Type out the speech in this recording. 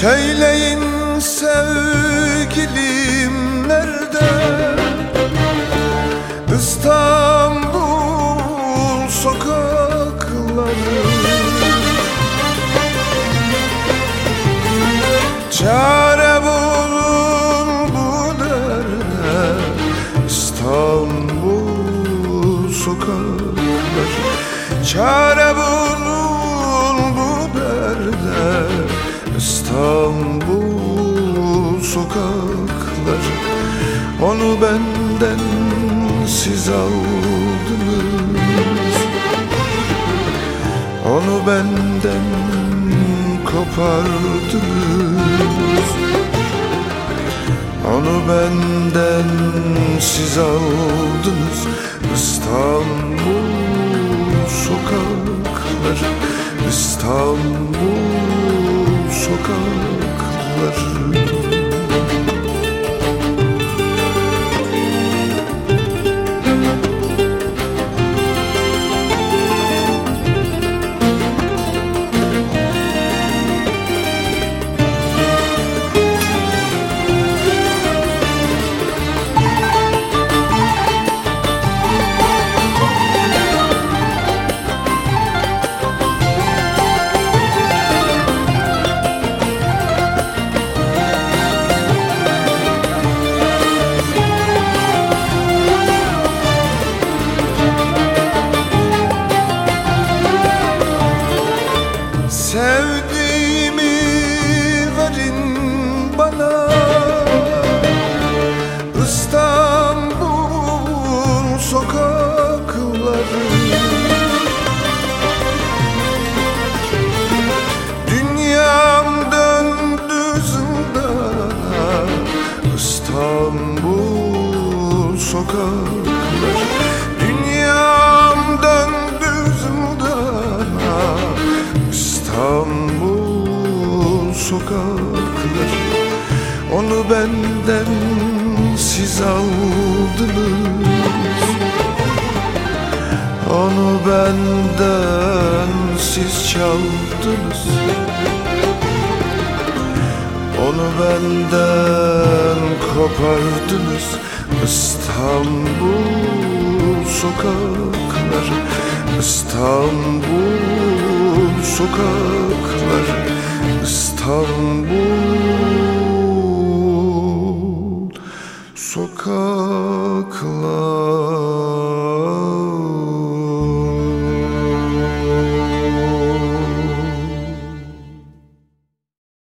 Söyleyin sevgilim nerede? İstanbul sokakları. Çare bulun bu derde İstanbul sokakları. Çare bulun bu derde İstanbul sokakları. Onu benden siz aldınız. Onu benden kopardınız. Onu benden siz aldınız. İstanbul sokakları. İstanbul sokakları Sokakları Dünyam döndü zindana İstanbul sokakları. Onu benden siz aldınız. Onu benden siz çaldınız. Onu benden kopardınız İstanbul sokakları İstanbul sokakları İstanbul